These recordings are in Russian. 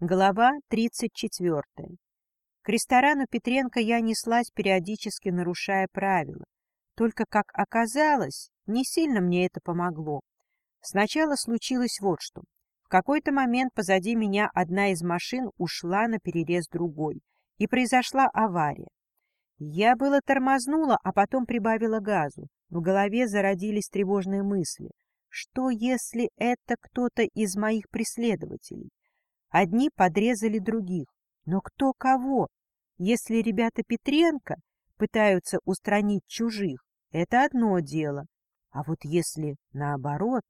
Глава 34. К ресторану Петренко я неслась, периодически нарушая правила. Только, как оказалось, не сильно мне это помогло. Сначала случилось вот что. В какой-то момент позади меня одна из машин ушла на перерез другой, и произошла авария. Я было тормознула, а потом прибавила газу. В голове зародились тревожные мысли. Что, если это кто-то из моих преследователей? Одни подрезали других. Но кто кого? Если ребята Петренко пытаются устранить чужих, это одно дело. А вот если наоборот...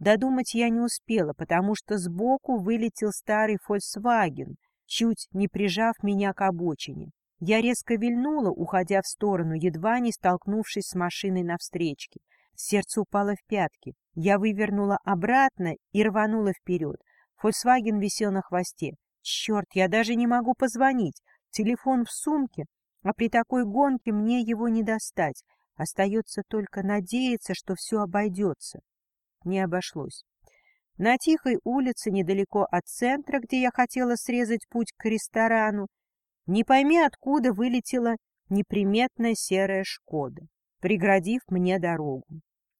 Додумать я не успела, потому что сбоку вылетел старый «Фольксваген», чуть не прижав меня к обочине. Я резко вильнула, уходя в сторону, едва не столкнувшись с машиной навстречке. Сердце упало в пятки. Я вывернула обратно и рванула вперед. Фольксваген висел на хвосте. Черт, я даже не могу позвонить. Телефон в сумке, а при такой гонке мне его не достать. Остается только надеяться, что все обойдется. Не обошлось. На тихой улице, недалеко от центра, где я хотела срезать путь к ресторану, не пойми откуда вылетела неприметная серая «Шкода», преградив мне дорогу.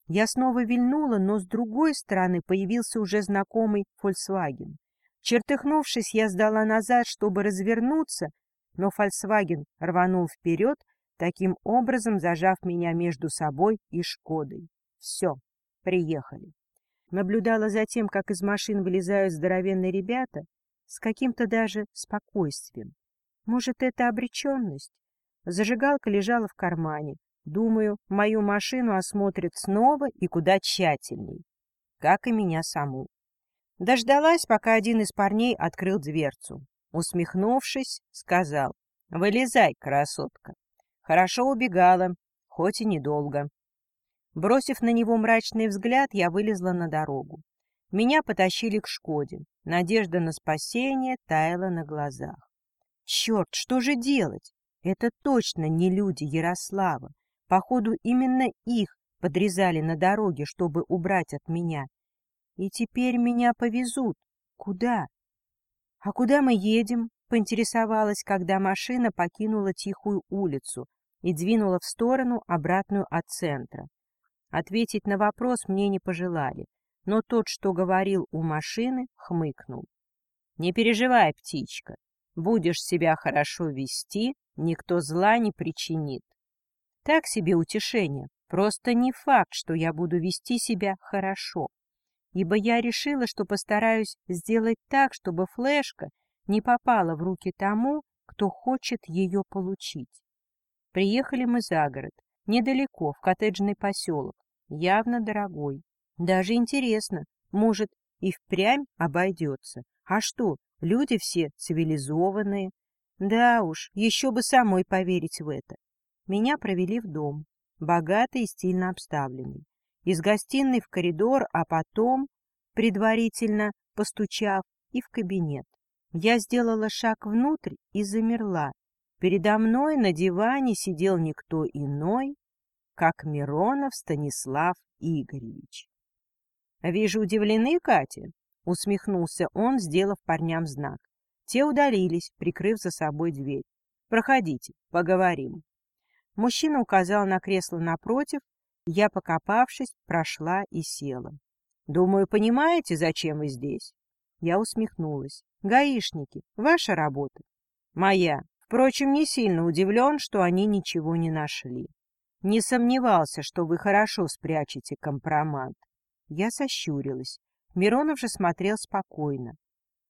Я снова вильнула, но с другой стороны появился уже знакомый Volkswagen. Чертыхнувшись, я сдала назад, чтобы развернуться, но Volkswagen рванул вперед, таким образом зажав меня между собой и Шкодой. Все, приехали. Наблюдала за тем, как из машин вылезают здоровенные ребята, с каким-то даже спокойствием. Может, это обреченность? Зажигалка лежала в кармане. Думаю, мою машину осмотрят снова и куда тщательней, как и меня саму. Дождалась, пока один из парней открыл дверцу. Усмехнувшись, сказал, «Вылезай, красотка». Хорошо убегала, хоть и недолго. Бросив на него мрачный взгляд, я вылезла на дорогу. Меня потащили к Шкоде. Надежда на спасение таяла на глазах. Черт, что же делать? Это точно не люди Ярослава. Походу, именно их подрезали на дороге, чтобы убрать от меня. И теперь меня повезут. Куда? — А куда мы едем? — поинтересовалась, когда машина покинула тихую улицу и двинула в сторону, обратную от центра. Ответить на вопрос мне не пожелали, но тот, что говорил у машины, хмыкнул. — Не переживай, птичка, будешь себя хорошо вести, никто зла не причинит. Так себе утешение. Просто не факт, что я буду вести себя хорошо. Ибо я решила, что постараюсь сделать так, чтобы флешка не попала в руки тому, кто хочет ее получить. Приехали мы за город, недалеко, в коттеджный поселок, явно дорогой. Даже интересно, может, и впрямь обойдется. А что, люди все цивилизованные. Да уж, еще бы самой поверить в это. Меня провели в дом, богатый и стильно обставленный. Из гостиной в коридор, а потом, предварительно постучав, и в кабинет. Я сделала шаг внутрь и замерла. Передо мной на диване сидел никто иной, как Миронов Станислав Игоревич. — Вижу, удивлены, Катя? — усмехнулся он, сделав парням знак. Те удалились, прикрыв за собой дверь. — Проходите, поговорим. Мужчина указал на кресло напротив, я, покопавшись, прошла и села. «Думаю, понимаете, зачем вы здесь?» Я усмехнулась. «Гаишники, ваша работа?» «Моя. Впрочем, не сильно удивлен, что они ничего не нашли. Не сомневался, что вы хорошо спрячете компромат». Я сощурилась. Миронов же смотрел спокойно.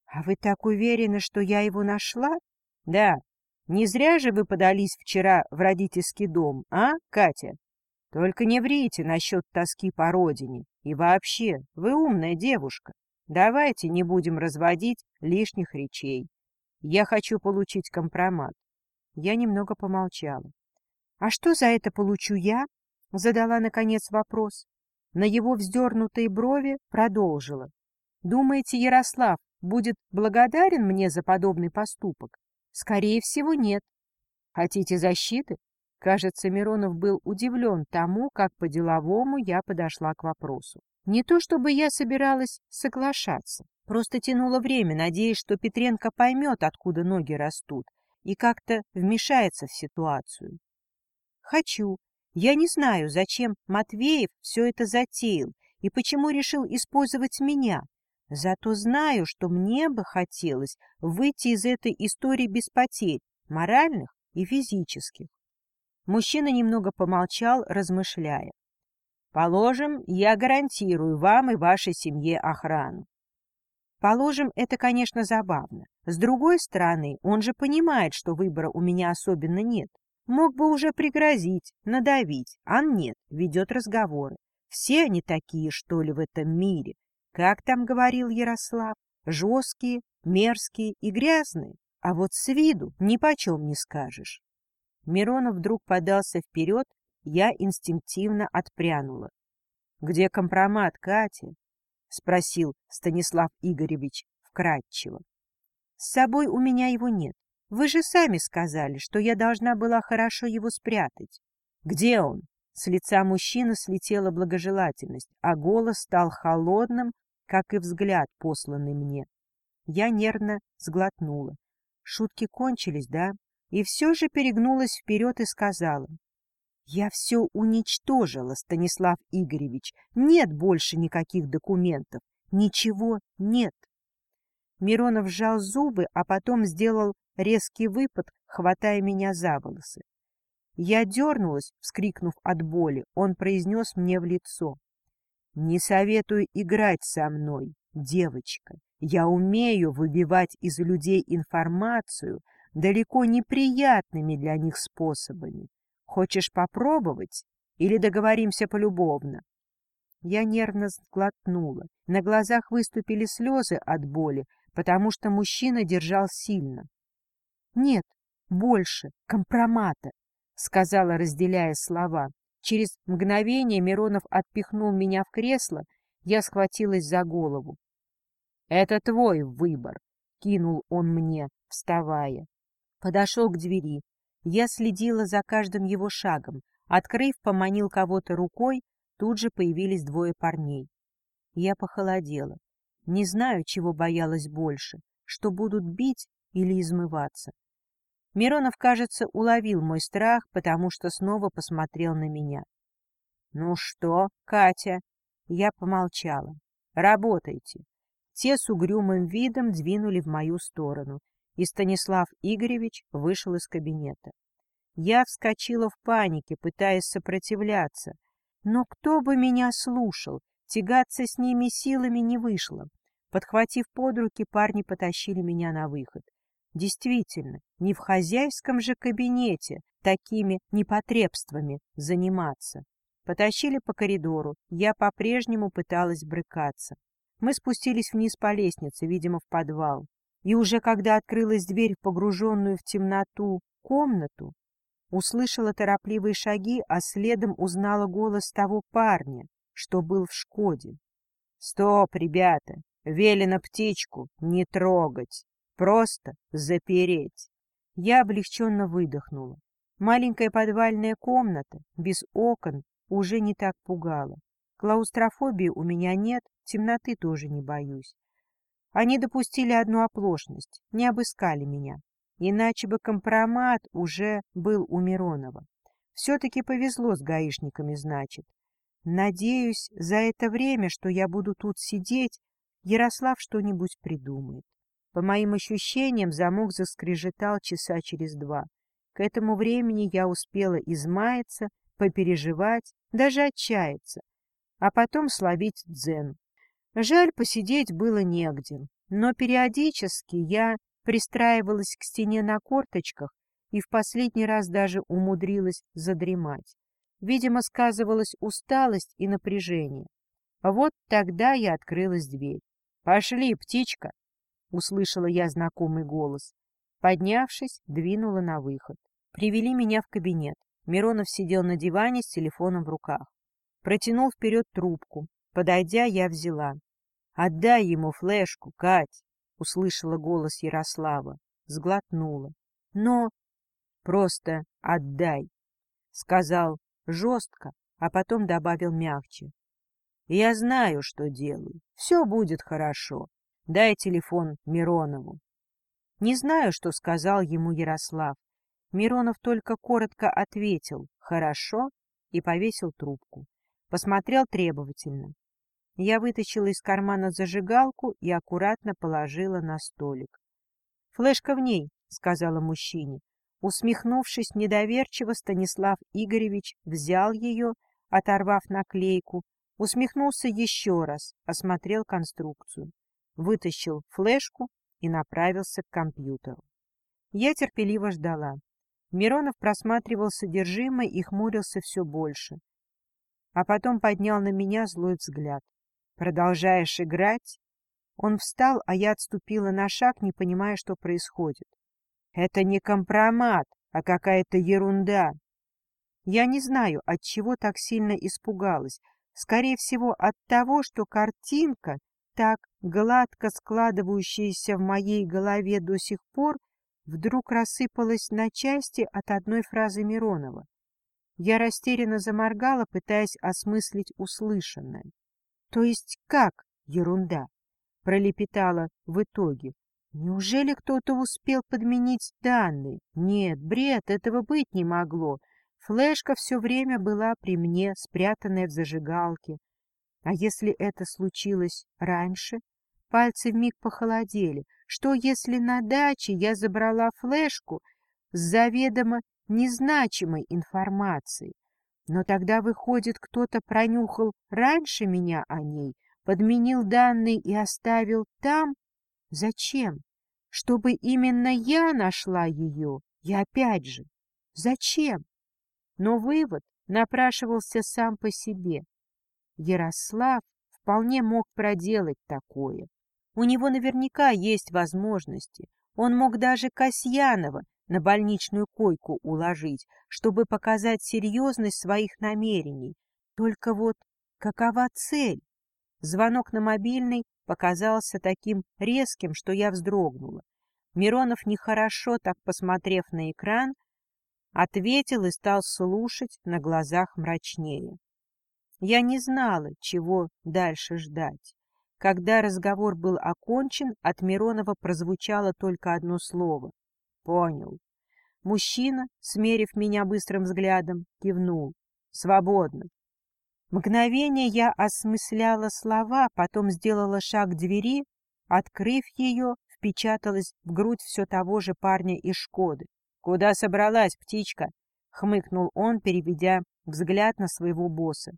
«А вы так уверены, что я его нашла?» «Да, не зря же вы подались вчера в родительский дом, а, Катя? Только не врите насчет тоски по родине. И вообще, вы умная девушка. Давайте не будем разводить лишних речей. Я хочу получить компромат. Я немного помолчала. — А что за это получу я? — задала, наконец, вопрос. На его вздернутые брови продолжила. — Думаете, Ярослав будет благодарен мне за подобный поступок? Скорее всего, нет. Хотите защиты? Кажется, Миронов был удивлен тому, как по-деловому я подошла к вопросу. Не то чтобы я собиралась соглашаться. Просто тянула время, надеясь, что Петренко поймет, откуда ноги растут, и как-то вмешается в ситуацию. Хочу. Я не знаю, зачем Матвеев все это затеял и почему решил использовать меня. Зато знаю, что мне бы хотелось выйти из этой истории без потерь, моральных и физических. Мужчина немного помолчал, размышляя. Положим, я гарантирую вам и вашей семье охрану. Положим, это, конечно, забавно. С другой стороны, он же понимает, что выбора у меня особенно нет. Мог бы уже пригрозить, надавить, а нет, ведет разговоры. Все они такие, что ли, в этом мире. Как там говорил Ярослав? Жесткие, мерзкие и грязные. А вот с виду ни почем не скажешь. Миронов вдруг подался вперед, я инстинктивно отпрянула. — Где компромат, Катя? — спросил Станислав Игоревич вкратчиво. — С собой у меня его нет. Вы же сами сказали, что я должна была хорошо его спрятать. — Где он? С лица мужчины слетела благожелательность, а голос стал холодным, как и взгляд, посланный мне. Я нервно сглотнула. Шутки кончились, да? И все же перегнулась вперед и сказала. Я все уничтожила, Станислав Игоревич. Нет больше никаких документов. Ничего нет. Миронов сжал зубы, а потом сделал резкий выпад, хватая меня за волосы. Я дернулась, вскрикнув от боли. Он произнес мне в лицо. — Не советую играть со мной, девочка. Я умею выбивать из людей информацию далеко неприятными для них способами. Хочешь попробовать или договоримся полюбовно? Я нервно сглотнула. На глазах выступили слезы от боли, потому что мужчина держал сильно. — Нет, больше, компромата, — сказала, разделяя слова. Через мгновение Миронов отпихнул меня в кресло, я схватилась за голову. — Это твой выбор, — кинул он мне, вставая. Подошел к двери, я следила за каждым его шагом. Открыв, поманил кого-то рукой, тут же появились двое парней. Я похолодела. Не знаю, чего боялась больше, что будут бить или измываться. Миронов, кажется, уловил мой страх, потому что снова посмотрел на меня. — Ну что, Катя? Я помолчала. — Работайте. Те с угрюмым видом двинули в мою сторону, и Станислав Игоревич вышел из кабинета. Я вскочила в панике, пытаясь сопротивляться. Но кто бы меня слушал? Тягаться с ними силами не вышло. Подхватив под руки, парни потащили меня на выход. Действительно, не в хозяйском же кабинете такими непотребствами заниматься. Потащили по коридору, я по-прежнему пыталась брыкаться. Мы спустились вниз по лестнице, видимо, в подвал. И уже когда открылась дверь в погруженную в темноту комнату, услышала торопливые шаги, а следом узнала голос того парня, что был в Шкоде. — Стоп, ребята! Велено птичку не трогать, просто запереть. Я облегченно выдохнула. Маленькая подвальная комната, без окон, уже не так пугала. Клаустрофобии у меня нет, темноты тоже не боюсь. Они допустили одну оплошность, не обыскали меня. Иначе бы компромат уже был у Миронова. Все-таки повезло с гаишниками, значит. Надеюсь, за это время, что я буду тут сидеть, Ярослав что-нибудь придумает. По моим ощущениям, замок заскрежетал часа через два. К этому времени я успела измаяться, попереживать, даже отчаяться, а потом словить дзен. Жаль, посидеть было негде, но периодически я пристраивалась к стене на корточках и в последний раз даже умудрилась задремать. Видимо, сказывалась усталость и напряжение. Вот тогда я открылась дверь. «Пошли, птичка!» — услышала я знакомый голос. Поднявшись, двинула на выход. Привели меня в кабинет. Миронов сидел на диване с телефоном в руках. Протянул вперед трубку. Подойдя, я взяла. «Отдай ему флешку, Кать!» — услышала голос Ярослава, сглотнула. — Но... — Просто отдай, — сказал жестко, а потом добавил мягче. — Я знаю, что делаю. Все будет хорошо. Дай телефон Миронову. Не знаю, что сказал ему Ярослав. Миронов только коротко ответил «хорошо» и повесил трубку. Посмотрел требовательно. Я вытащила из кармана зажигалку и аккуратно положила на столик. «Флешка в ней», — сказала мужчине. Усмехнувшись недоверчиво, Станислав Игоревич взял ее, оторвав наклейку, усмехнулся еще раз, осмотрел конструкцию, вытащил флешку и направился к компьютеру. Я терпеливо ждала. Миронов просматривал содержимое и хмурился все больше. А потом поднял на меня злой взгляд. «Продолжаешь играть?» Он встал, а я отступила на шаг, не понимая, что происходит. «Это не компромат, а какая-то ерунда». Я не знаю, от чего так сильно испугалась. Скорее всего, от того, что картинка, так гладко складывающаяся в моей голове до сих пор, вдруг рассыпалась на части от одной фразы Миронова. Я растерянно заморгала, пытаясь осмыслить услышанное. — То есть как ерунда? — пролепетала в итоге. Неужели кто-то успел подменить данные? Нет, бред, этого быть не могло. Флешка все время была при мне, спрятанная в зажигалке. А если это случилось раньше? Пальцы вмиг похолодели. Что, если на даче я забрала флешку с заведомо незначимой информацией? Но тогда, выходит, кто-то пронюхал раньше меня о ней, подменил данные и оставил там? Зачем? Чтобы именно я нашла ее? И опять же, зачем? Но вывод напрашивался сам по себе. Ярослав вполне мог проделать такое. У него наверняка есть возможности. Он мог даже Касьянова на больничную койку уложить, чтобы показать серьезность своих намерений. Только вот какова цель? Звонок на мобильный показался таким резким, что я вздрогнула. Миронов, нехорошо так посмотрев на экран, ответил и стал слушать на глазах мрачнее. Я не знала, чего дальше ждать. Когда разговор был окончен, от Миронова прозвучало только одно слово. Понял. Мужчина, смерив меня быстрым взглядом, кивнул. Свободно. Мгновение я осмысляла слова, потом сделала шаг к двери, открыв ее, впечаталась в грудь все того же парня из «Шкоды». «Куда собралась, птичка?» — хмыкнул он, переведя взгляд на своего босса.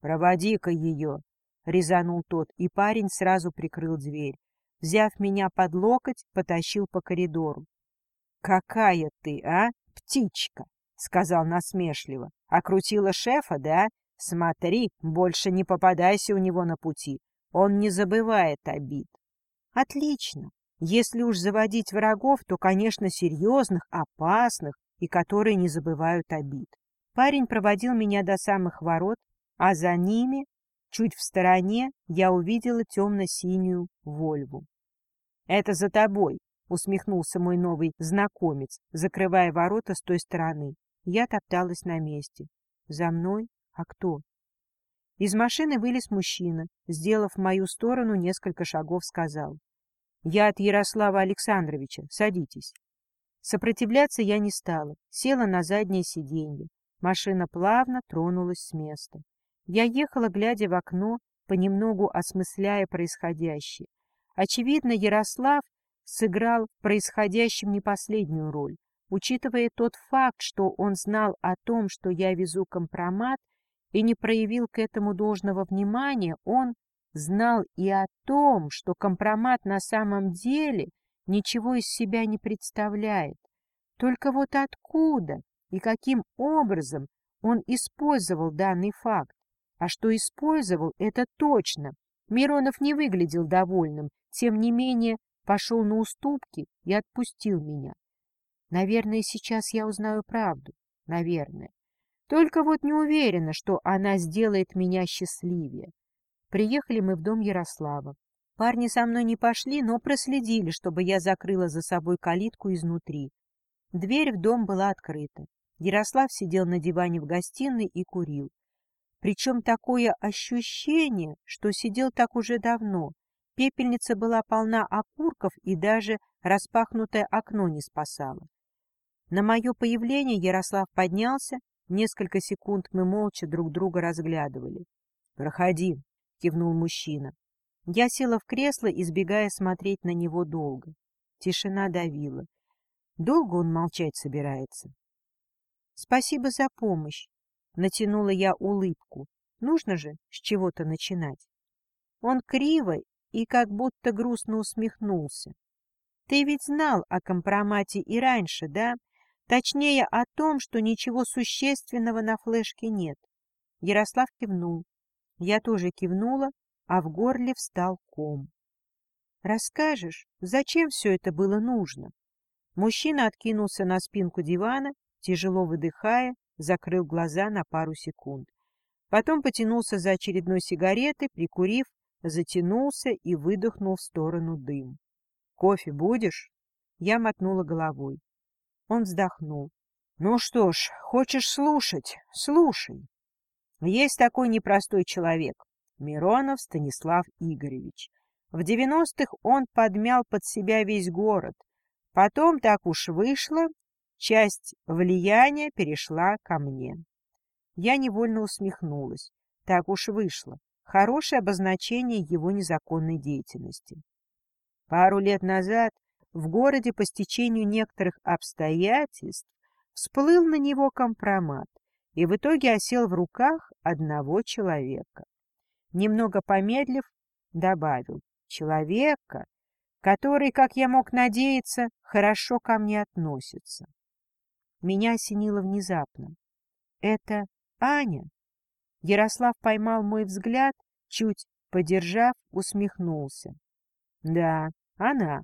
«Проводи-ка ее!» Резанул тот, и парень сразу прикрыл дверь. Взяв меня под локоть, потащил по коридору. — Какая ты, а, птичка! — сказал насмешливо. — Окрутила шефа, да? Смотри, больше не попадайся у него на пути. Он не забывает обид. — Отлично. Если уж заводить врагов, то, конечно, серьезных, опасных и которые не забывают обид. Парень проводил меня до самых ворот, а за ними Чуть в стороне я увидела темно-синюю Вольву. — Это за тобой, — усмехнулся мой новый знакомец, закрывая ворота с той стороны. Я топталась на месте. — За мной? А кто? Из машины вылез мужчина, сделав в мою сторону несколько шагов, сказал. — Я от Ярослава Александровича. Садитесь. Сопротивляться я не стала, села на заднее сиденье. Машина плавно тронулась с места. Я ехала, глядя в окно, понемногу осмысляя происходящее. Очевидно, Ярослав сыграл в происходящем не последнюю роль. Учитывая тот факт, что он знал о том, что я везу компромат, и не проявил к этому должного внимания, он знал и о том, что компромат на самом деле ничего из себя не представляет. Только вот откуда и каким образом он использовал данный факт? А что использовал, это точно. Миронов не выглядел довольным, тем не менее пошел на уступки и отпустил меня. Наверное, сейчас я узнаю правду. Наверное. Только вот не уверена, что она сделает меня счастливее. Приехали мы в дом Ярослава. Парни со мной не пошли, но проследили, чтобы я закрыла за собой калитку изнутри. Дверь в дом была открыта. Ярослав сидел на диване в гостиной и курил. Причем такое ощущение, что сидел так уже давно. Пепельница была полна окурков, и даже распахнутое окно не спасало. На мое появление Ярослав поднялся, несколько секунд мы молча друг друга разглядывали. — Проходи, — кивнул мужчина. Я села в кресло, избегая смотреть на него долго. Тишина давила. Долго он молчать собирается? — Спасибо за помощь. Натянула я улыбку. Нужно же с чего-то начинать. Он криво и как будто грустно усмехнулся. Ты ведь знал о компромате и раньше, да? Точнее, о том, что ничего существенного на флешке нет. Ярослав кивнул. Я тоже кивнула, а в горле встал ком. «Расскажешь, зачем все это было нужно?» Мужчина откинулся на спинку дивана, тяжело выдыхая, закрыл глаза на пару секунд. Потом потянулся за очередной сигаретой, прикурив, затянулся и выдохнул в сторону дым. «Кофе будешь?» Я мотнула головой. Он вздохнул. «Ну что ж, хочешь слушать? Слушай. Есть такой непростой человек, Миронов Станислав Игоревич. В девяностых он подмял под себя весь город. Потом так уж вышло, часть влияния перешла ко мне. Я невольно усмехнулась. Так уж вышло. Хорошее обозначение его незаконной деятельности. Пару лет назад в городе по стечению некоторых обстоятельств всплыл на него компромат и в итоге осел в руках одного человека. Немного помедлив, добавил «человека, который, как я мог надеяться, хорошо ко мне относится». Меня осенило внезапно. «Это Аня?» Ярослав поймал мой взгляд, чуть подержав, усмехнулся. Да, она.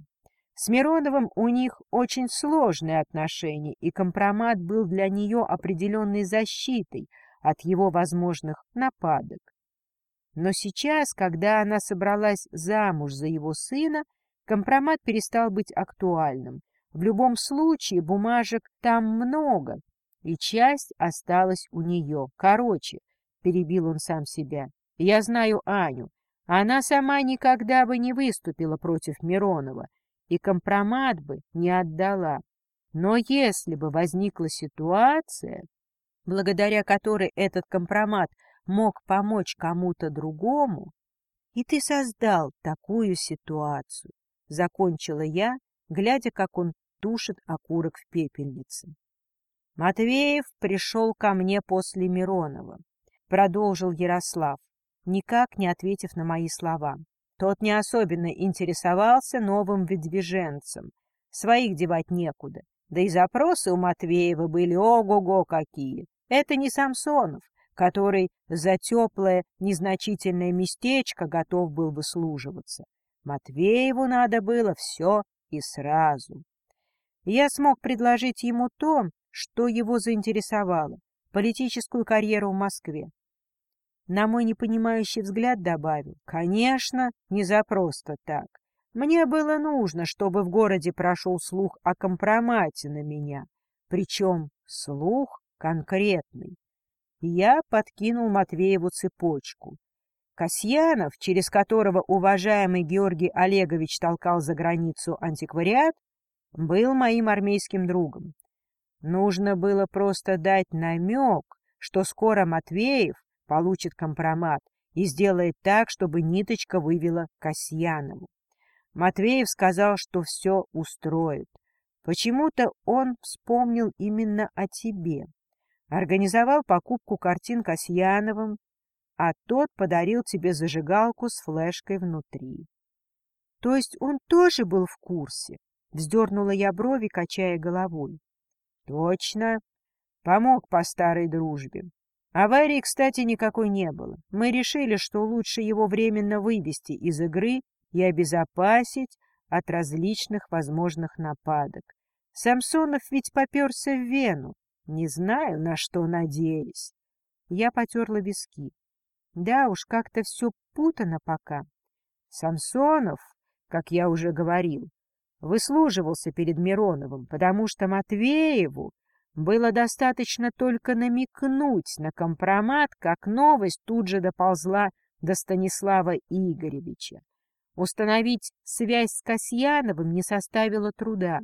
С Мироновым у них очень сложные отношения, и компромат был для нее определенной защитой от его возможных нападок. Но сейчас, когда она собралась замуж за его сына, компромат перестал быть актуальным. В любом случае бумажек там много, и часть осталась у нее. Короче, перебил он сам себя, я знаю Аню. Она сама никогда бы не выступила против Миронова и компромат бы не отдала. Но если бы возникла ситуация, благодаря которой этот компромат мог помочь кому-то другому, и ты создал такую ситуацию, — закончила я, глядя, как он тушит окурок в пепельнице. Матвеев пришел ко мне после Миронова, — продолжил Ярослав никак не ответив на мои слова. Тот не особенно интересовался новым выдвиженцем. Своих девать некуда. Да и запросы у Матвеева были ого-го какие. Это не Самсонов, который за теплое незначительное местечко готов был выслуживаться. Матвееву надо было все и сразу. Я смог предложить ему то, что его заинтересовало — политическую карьеру в Москве. На мой непонимающий взгляд добавил, «Конечно, не за просто так. Мне было нужно, чтобы в городе прошел слух о компромате на меня, причем слух конкретный. Я подкинул Матвееву цепочку. Касьянов, через которого уважаемый Георгий Олегович толкал за границу антиквариат, был моим армейским другом. Нужно было просто дать намек, что скоро Матвеев получит компромат и сделает так, чтобы ниточка вывела Касьянову. Матвеев сказал, что все устроит. Почему-то он вспомнил именно о тебе. Организовал покупку картин Касьяновым, а тот подарил тебе зажигалку с флешкой внутри. — То есть он тоже был в курсе? — вздернула я брови, качая головой. — Точно. Помог по старой дружбе. Аварии, кстати, никакой не было. Мы решили, что лучше его временно вывести из игры и обезопасить от различных возможных нападок. Самсонов ведь поперся в Вену. Не знаю, на что надеюсь. Я потерла виски. Да уж, как-то все путано пока. Самсонов, как я уже говорил, выслуживался перед Мироновым, потому что Матвееву было достаточно только намекнуть на компромат, как новость тут же доползла до Станислава Игоревича. Установить связь с Касьяновым не составило труда,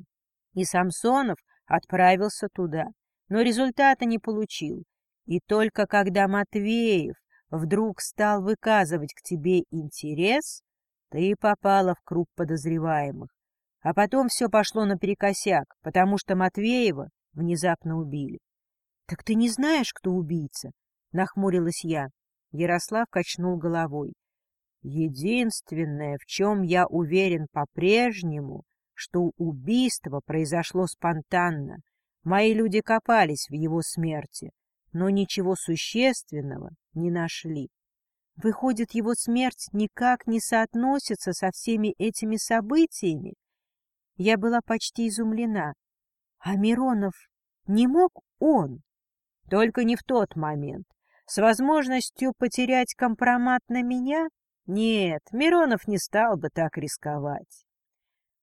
и Самсонов отправился туда, но результата не получил. И только когда Матвеев вдруг стал выказывать к тебе интерес, ты попала в круг подозреваемых. А потом все пошло наперекосяк, потому что Матвеева внезапно убили. — Так ты не знаешь, кто убийца? — нахмурилась я. Ярослав качнул головой. — Единственное, в чем я уверен по-прежнему, что убийство произошло спонтанно. Мои люди копались в его смерти, но ничего существенного не нашли. Выходит, его смерть никак не соотносится со всеми этими событиями? Я была почти изумлена. А Миронов не мог он? Только не в тот момент. С возможностью потерять компромат на меня? Нет, Миронов не стал бы так рисковать.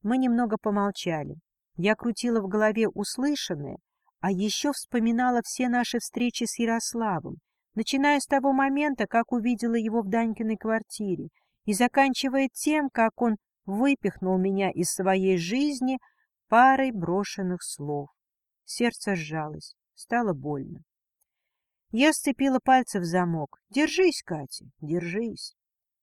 Мы немного помолчали. Я крутила в голове услышанное, а еще вспоминала все наши встречи с Ярославом, начиная с того момента, как увидела его в Данькиной квартире, и заканчивая тем, как он выпихнул меня из своей жизни парой брошенных слов. Сердце сжалось, стало больно. Я сцепила пальцы в замок. «Держись, Катя, держись».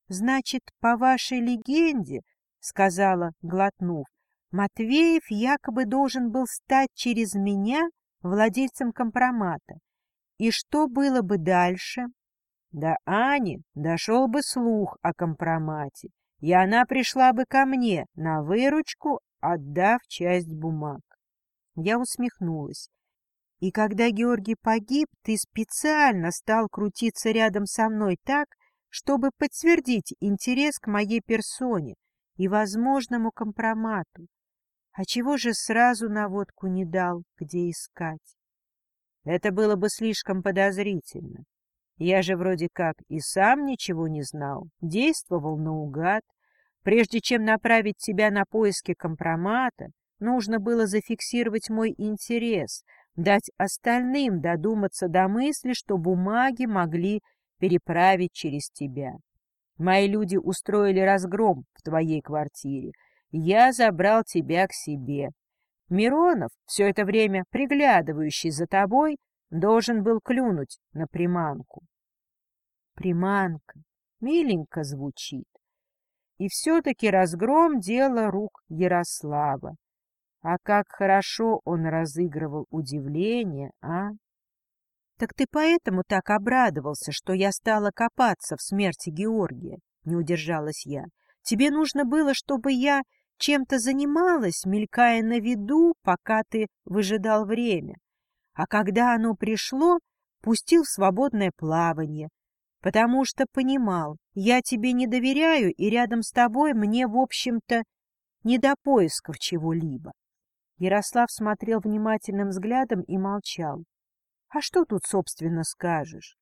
«Значит, по вашей легенде, — сказала, глотнув, — Матвеев якобы должен был стать через меня владельцем компромата. И что было бы дальше? До Ани дошел бы слух о компромате, и она пришла бы ко мне на выручку, отдав часть бумаг. Я усмехнулась. И когда Георгий погиб, ты специально стал крутиться рядом со мной так, чтобы подтвердить интерес к моей персоне и возможному компромату. А чего же сразу наводку не дал, где искать? Это было бы слишком подозрительно. Я же вроде как и сам ничего не знал, действовал наугад. Прежде чем направить тебя на поиски компромата, нужно было зафиксировать мой интерес, дать остальным додуматься до мысли, что бумаги могли переправить через тебя. Мои люди устроили разгром в твоей квартире. Я забрал тебя к себе. Миронов, все это время приглядывающий за тобой, должен был клюнуть на приманку. Приманка. Миленько звучит. И все-таки разгром — дело рук Ярослава. А как хорошо он разыгрывал удивление, а? Так ты поэтому так обрадовался, что я стала копаться в смерти Георгия, не удержалась я. Тебе нужно было, чтобы я чем-то занималась, мелькая на виду, пока ты выжидал время. А когда оно пришло, пустил в свободное плавание, потому что понимал, я тебе не доверяю, и рядом с тобой мне, в общем-то, не до поисков чего-либо. Ярослав смотрел внимательным взглядом и молчал. А что тут, собственно, скажешь?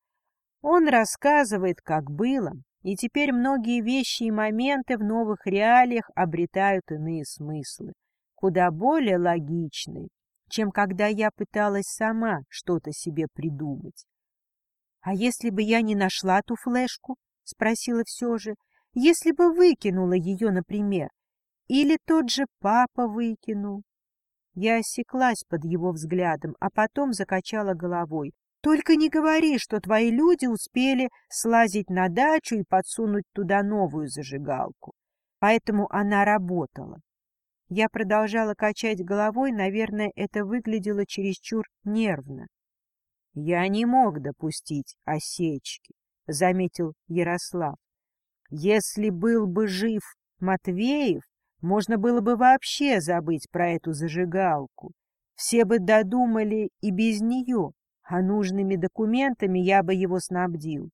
Он рассказывает, как было, и теперь многие вещи и моменты в новых реалиях обретают иные смыслы, куда более логичные, чем когда я пыталась сама что-то себе придумать. — А если бы я не нашла ту флешку? — спросила все же. — Если бы выкинула ее, например, или тот же папа выкинул? Я осеклась под его взглядом, а потом закачала головой. «Только не говори, что твои люди успели слазить на дачу и подсунуть туда новую зажигалку. Поэтому она работала». Я продолжала качать головой, наверное, это выглядело чересчур нервно. «Я не мог допустить осечки», — заметил Ярослав. «Если был бы жив Матвеев, можно было бы вообще забыть про эту зажигалку. Все бы додумали и без нее, а нужными документами я бы его снабдил.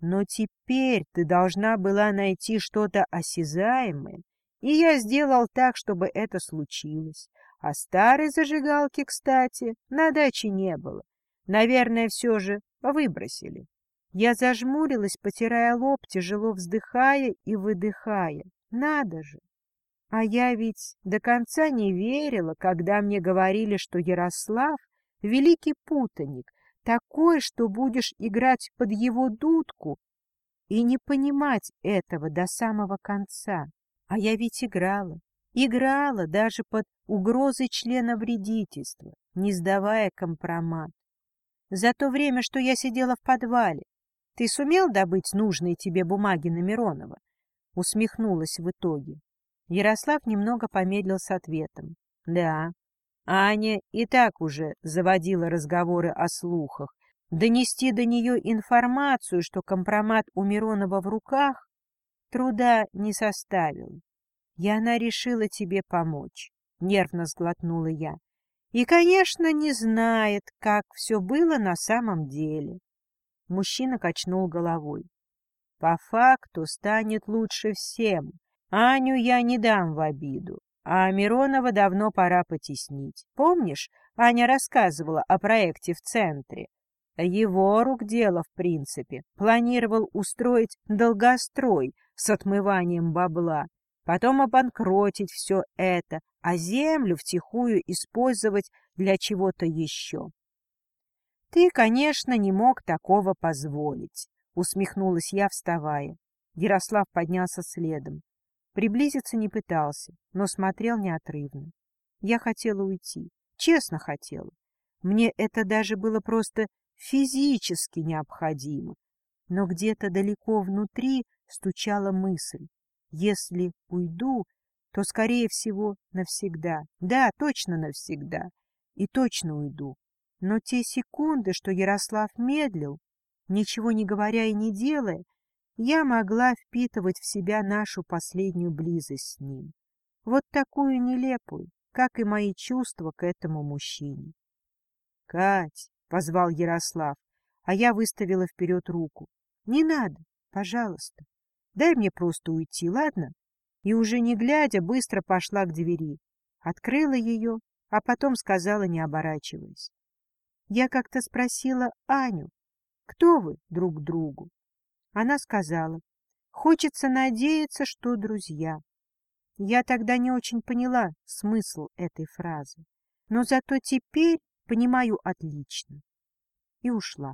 Но теперь ты должна была найти что-то осязаемое, и я сделал так, чтобы это случилось. А старой зажигалки, кстати, на даче не было. Наверное, все же выбросили. Я зажмурилась, потирая лоб, тяжело вздыхая и выдыхая. Надо же! А я ведь до конца не верила, когда мне говорили, что Ярослав — великий путаник, такой, что будешь играть под его дудку. и не понимать этого до самого конца. А я ведь играла, играла даже под угрозой члена вредительства, не сдавая компромат. За то время, что я сидела в подвале, ты сумел добыть нужные тебе бумаги на Миронова? Усмехнулась в итоге. Ярослав немного помедлил с ответом. Да, Аня и так уже заводила разговоры о слухах. Донести до нее информацию, что компромат у Миронова в руках, труда не составил. И она решила тебе помочь, — нервно сглотнула я. И, конечно, не знает, как все было на самом деле. Мужчина качнул головой. По факту станет лучше всем. Аню я не дам в обиду. А Миронова давно пора потеснить. Помнишь, Аня рассказывала о проекте в центре? Его рук дело, в принципе. Планировал устроить долгострой с отмыванием бабла, потом обанкротить все это, а землю втихую использовать для чего-то еще. Ты, конечно, не мог такого позволить, усмехнулась я, вставая. Ярослав поднялся следом. Приблизиться не пытался, но смотрел неотрывно. Я хотела уйти, честно хотела. Мне это даже было просто физически необходимо. Но где-то далеко внутри стучала мысль. Если уйду, то, скорее всего, навсегда. Да, точно навсегда. И точно уйду. Но те секунды, что Ярослав медлил, ничего не говоря и не делая, я могла впитывать в себя нашу последнюю близость с ним. Вот такую нелепую, как и мои чувства к этому мужчине. — Кать! — позвал Ярослав, а я выставила вперед руку. — Не надо, пожалуйста. Дай мне просто уйти, ладно? И уже не глядя, быстро пошла к двери. Открыла ее, а потом сказала, не оборачиваясь. Я как-то спросила Аню, кто вы друг другу? Она сказала, хочется надеяться, что друзья. Я тогда не очень поняла смысл этой фразы, но зато теперь понимаю отлично. И ушла.